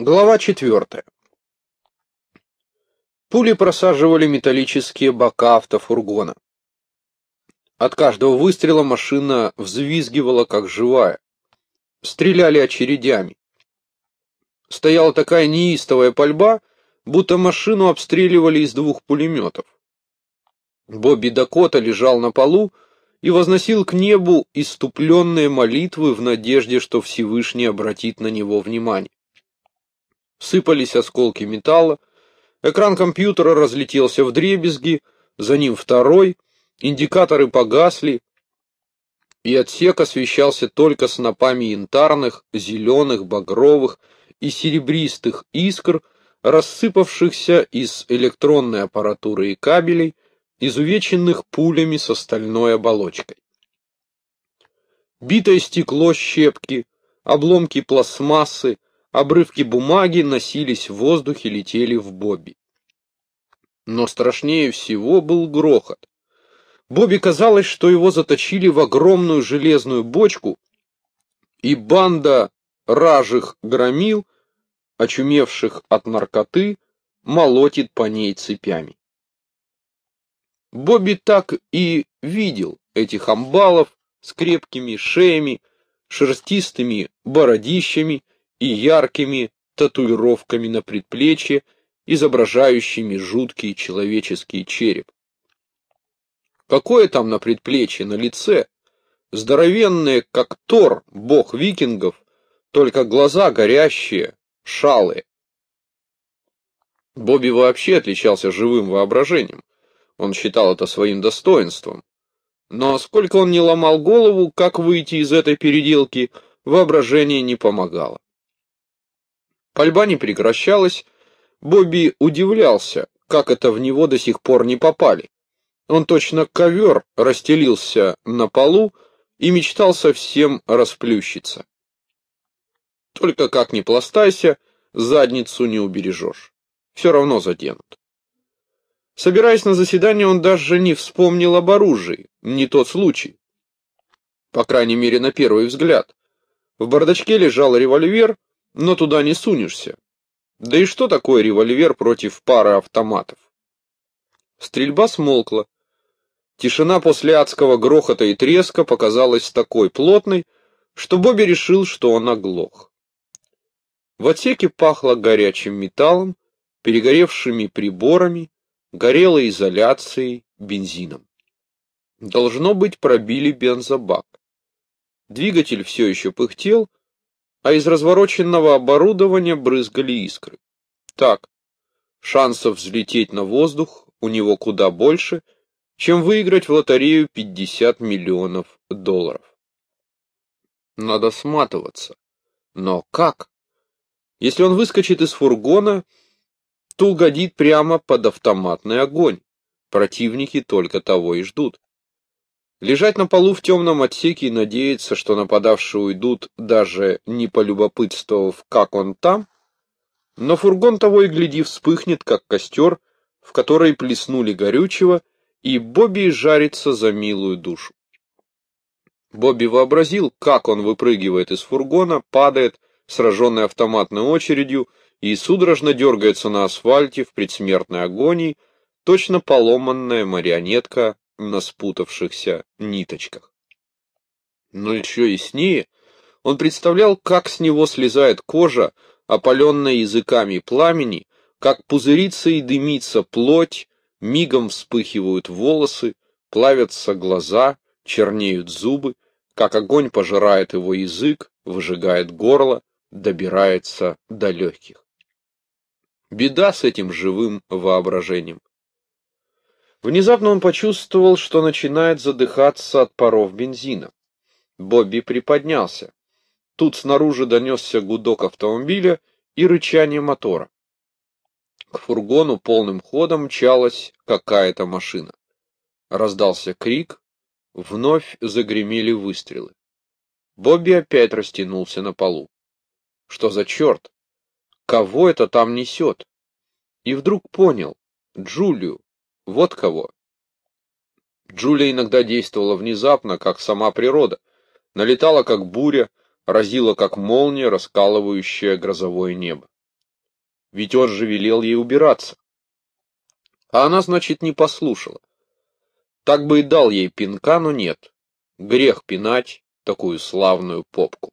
Глава четвертая. Пули просаживали металлические бока автофургона. От каждого выстрела машина взвизгивала, как живая. Стреляли очередями. Стояла такая неистовая пальба, будто машину обстреливали из двух пулеметов. Бобби Дакота лежал на полу и возносил к небу иступленные молитвы в надежде, что Всевышний обратит на него внимание. Сыпались осколки металла, экран компьютера разлетелся в дребезги, за ним второй, индикаторы погасли, и отсек освещался только снопами янтарных, зеленых, багровых и серебристых искр, рассыпавшихся из электронной аппаратуры и кабелей, изувеченных пулями с стальной оболочкой. Битое стекло щепки, обломки пластмассы, Обрывки бумаги носились в воздухе, летели в Бобби. Но страшнее всего был грохот. Бобби казалось, что его заточили в огромную железную бочку, и банда ражих громил, очумевших от наркоты, молотит по ней цепями. Бобби так и видел этих амбалов с крепкими шеями, шерстистыми бородищами и яркими татуировками на предплечье, изображающими жуткий человеческий череп. Какое там на предплечье, на лице? Здоровенные, как Тор, бог викингов, только глаза горящие, шалые. Бобби вообще отличался живым воображением. Он считал это своим достоинством. Но сколько он не ломал голову, как выйти из этой переделки, воображение не помогало. Пальба не прекращалась. Бобби удивлялся, как это в него до сих пор не попали. Он точно ковер расстелился на полу и мечтал совсем расплющиться. Только как ни пластайся, задницу не убережешь. Все равно заденут. Собираясь на заседание, он даже не вспомнил об оружии. Не тот случай. По крайней мере, на первый взгляд. В бардачке лежал револьвер, но туда не сунешься. Да и что такое револьвер против пары автоматов? Стрельба смолкла. Тишина после адского грохота и треска показалась такой плотной, что Бобби решил, что он оглох. В отсеке пахло горячим металлом, перегоревшими приборами, горелой изоляцией, бензином. Должно быть, пробили бензобак. Двигатель все еще пыхтел, а из развороченного оборудования брызгали искры. Так, шансов взлететь на воздух у него куда больше, чем выиграть в лотерею 50 миллионов долларов. Надо сматываться. Но как? Если он выскочит из фургона, то угодит прямо под автоматный огонь. Противники только того и ждут. Лежать на полу в темном отсеке и надеяться, что нападавшие уйдут, даже не полюбопытствовав, как он там, но фургон того и гляди вспыхнет, как костер, в который плеснули горючего, и Бобби жарится за милую душу. Бобби вообразил, как он выпрыгивает из фургона, падает, сраженный автоматной очередью, и судорожно дергается на асфальте в предсмертной агонии, точно поломанная марионетка на спутавшихся ниточках. Но еще яснее он представлял, как с него слезает кожа, опаленная языками пламени, как пузырится и дымится плоть, мигом вспыхивают волосы, плавятся глаза, чернеют зубы, как огонь пожирает его язык, выжигает горло, добирается до легких. Беда с этим живым воображением. Внезапно он почувствовал, что начинает задыхаться от паров бензина. Бобби приподнялся. Тут снаружи донесся гудок автомобиля и рычание мотора. К фургону полным ходом мчалась какая-то машина. Раздался крик, вновь загремели выстрелы. Бобби опять растянулся на полу. Что за черт? Кого это там несет? И вдруг понял. Джулию, вот кого. Джулия иногда действовала внезапно, как сама природа, налетала как буря, разила как молния, раскалывающая грозовое небо. ведь он же велел ей убираться. А она, значит, не послушала. Так бы и дал ей пинка, но нет. Грех пинать такую славную попку.